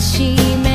しめ